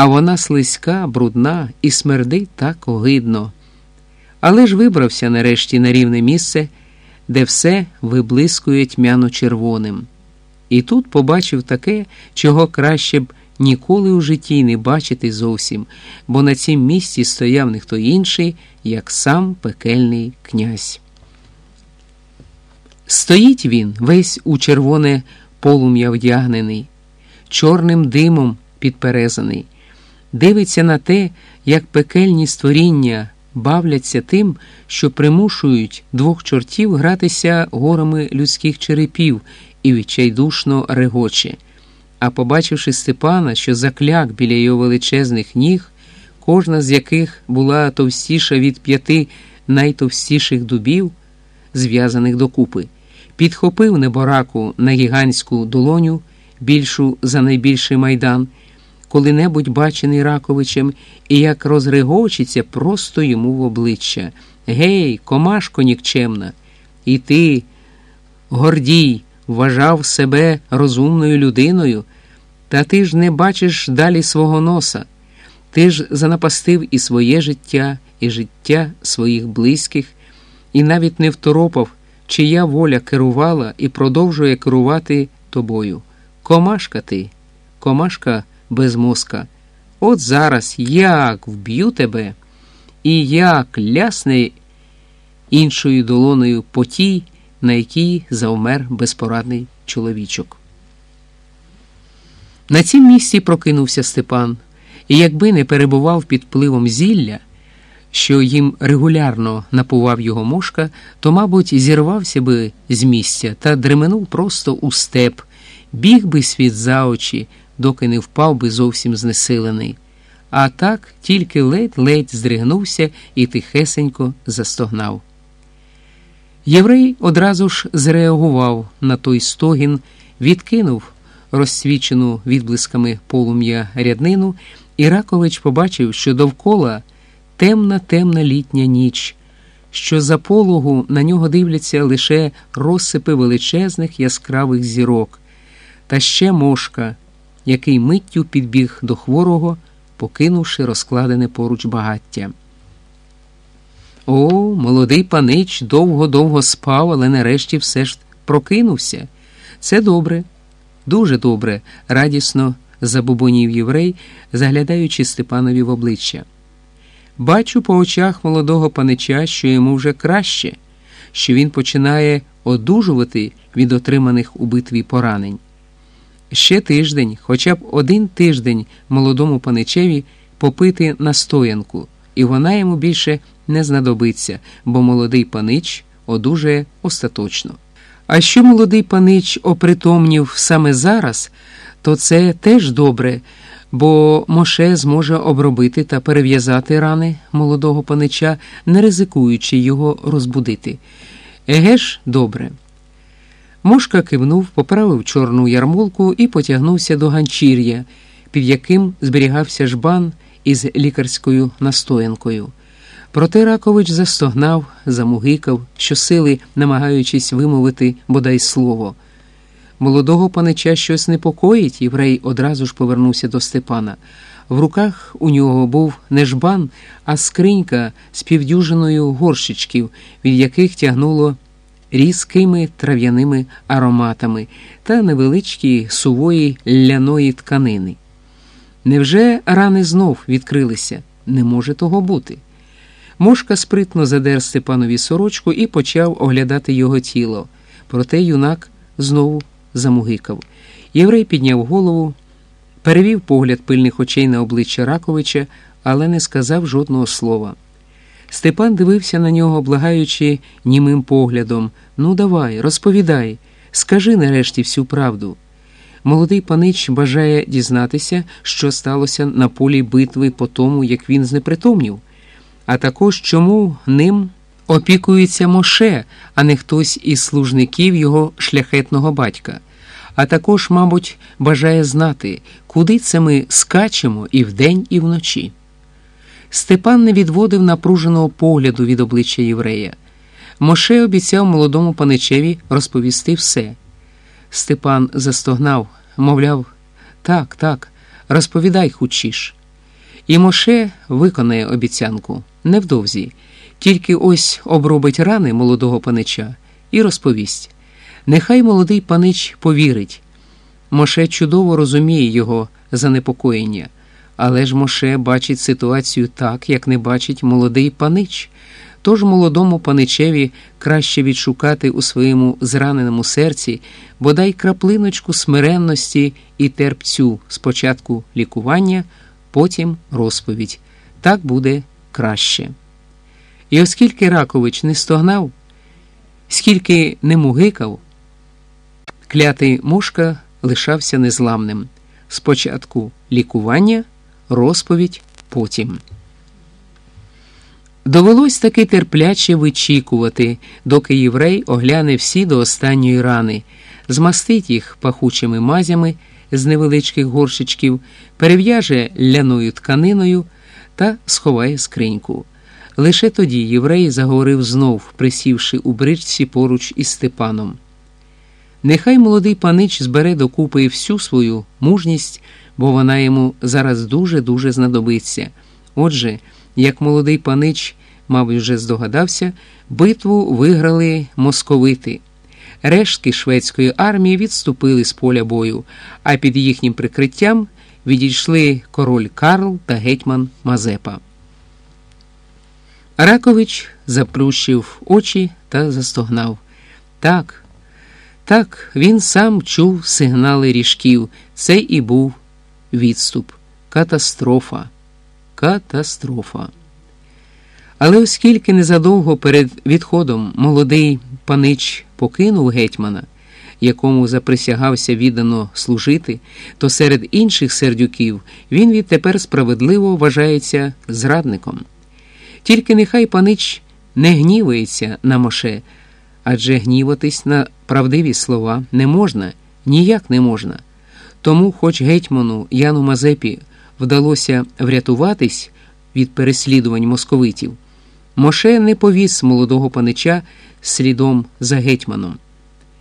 а вона слизька, брудна і смердить так огидно. Але ж вибрався нарешті на рівне місце, де все виблискує тьмяно червоним. І тут побачив таке, чого краще б ніколи у житті не бачити зовсім, бо на цім місці стояв не хто інший, як сам пекельний князь. Стоїть він весь у червоне полум'я вдягнений, чорним димом підперезаний, дивиться на те, як пекельні створіння бавляться тим, що примушують двох чортів гратися горами людських черепів і відчайдушно регоче. А побачивши Степана, що закляк біля його величезних ніг, кожна з яких була товстіша від п'яти найтовстіших дубів, зв'язаних докупи, підхопив небораку на гігантську долоню, більшу за найбільший майдан, коли-небудь бачений Раковичем, і як розрегочиться просто йому в обличчя. Гей, комашко нікчемна, і ти, гордій, вважав себе розумною людиною, та ти ж не бачиш далі свого носа. Ти ж занапастив і своє життя, і життя своїх близьких, і навіть не второпав, чия воля керувала і продовжує керувати тобою. Комашка ти, комашка без мозка. От зараз як вб'ю тебе, і як лясне іншою долоною по тій, на якій завмер безпорадний чоловічок. На цім місці прокинувся Степан, і якби не перебував під впливом зілля, що їм регулярно напував його мошка, то, мабуть, зірвався би з місця та дременув просто у степ, біг би світ за очі, доки не впав би зовсім знесилений. А так тільки ледь-ледь здригнувся і тихесенько застогнав. Єврей одразу ж зреагував на той стогін, відкинув розсвічену відблисками полум'я ряднину, і Ракович побачив, що довкола темна темна літня ніч, що за пологу на нього дивляться лише розсипи величезних яскравих зірок, та ще мошка, який миттю підбіг до хворого, покинувши розкладене поруч багаття. О, молодий панич довго-довго спав, але нарешті все ж прокинувся. Це добре, дуже добре, радісно забубонів єврей, заглядаючи Степанові в обличчя. Бачу по очах молодого панича, що йому вже краще, що він починає одужувати від отриманих у битві поранень. Ще тиждень, хоча б один тиждень молодому паничеві попити настоянку, і вона йому більше не знадобиться, бо молодий панич одужає остаточно. А що молодий панич опритомнів саме зараз, то це теж добре, бо Моше зможе обробити та перев'язати рани молодого панича, не ризикуючи його розбудити. Еге ж, добре. Мошка кивнув, поправив чорну ярмолку і потягнувся до ганчір'я, під яким зберігався жбан із лікарською настоянкою. Проте Ракович застогнав, замугикав, щосили намагаючись вимовити бодай слово. Молодого панича щось непокоїть, єврей одразу ж повернувся до Степана. В руках у нього був не жбан, а скринька з півдюжиною горщичків, від яких тягнуло різкими трав'яними ароматами та невеличкі сувої ляної тканини. Невже рани знов відкрилися? Не може того бути. Мошка спритно задер Степанові сорочку і почав оглядати його тіло. Проте юнак знову замугикав. Єврей підняв голову, перевів погляд пильних очей на обличчя Раковича, але не сказав жодного слова. Степан дивився на нього, благаючи німим поглядом Ну, давай, розповідай, скажи нарешті всю правду. Молодий панич бажає дізнатися, що сталося на полі битви по тому, як він знепритомнів, а також чому ним опікується Моше, а не хтось із служників його шляхетного батька. А також, мабуть, бажає знати, куди це ми скачемо і вдень, і вночі. Степан не відводив напруженого погляду від обличчя єврея. Моше обіцяв молодому паничеві розповісти все. Степан застогнав, мовляв, так, так, розповідай хучіш. І Моше виконає обіцянку невдовзі, тільки ось обробить рани молодого панича і розповість. Нехай молодий панич повірить. Моше чудово розуміє його занепокоєння, але ж Моше бачить ситуацію так, як не бачить молодий панич. Тож молодому паничеві краще відшукати у своєму зраненому серці бодай краплиночку смиренності і терпцю спочатку лікування, потім розповідь. Так буде краще. І оскільки Ракович не стогнав, скільки не мугикав, клятий мушка лишався незламним. Спочатку лікування, розповідь потім. Довелось таки терпляче вичікувати, доки єврей огляне всі до останньої рани, змастить їх пахучими мазями з невеличких горшечків, перев'яже ляною тканиною та сховає скриньку. Лише тоді єврей заговорив знов, присівши у бричці поруч із Степаном. Нехай молодий панич збере докупи всю свою мужність, бо вона йому зараз дуже-дуже знадобиться. Отже, як молодий панич, мабуть, вже здогадався, битву виграли московити. Рештки шведської армії відступили з поля бою, а під їхнім прикриттям відійшли король Карл та гетьман Мазепа. Ракович заплющив очі та застогнав. Так, так, він сам чув сигнали ріжків. Це і був відступ. Катастрофа. Катастрофа. Але оскільки незадовго перед відходом молодий панич покинув гетьмана, якому заприсягався віддано служити, то серед інших сердюків він відтепер справедливо вважається зрадником. Тільки нехай панич не гнівається на Моше, адже гніватись на правдиві слова не можна, ніяк не можна. Тому, хоч гетьману Яну Мазепі вдалося врятуватись від переслідувань московитів, Моше не повіз молодого панича слідом за гетьманом.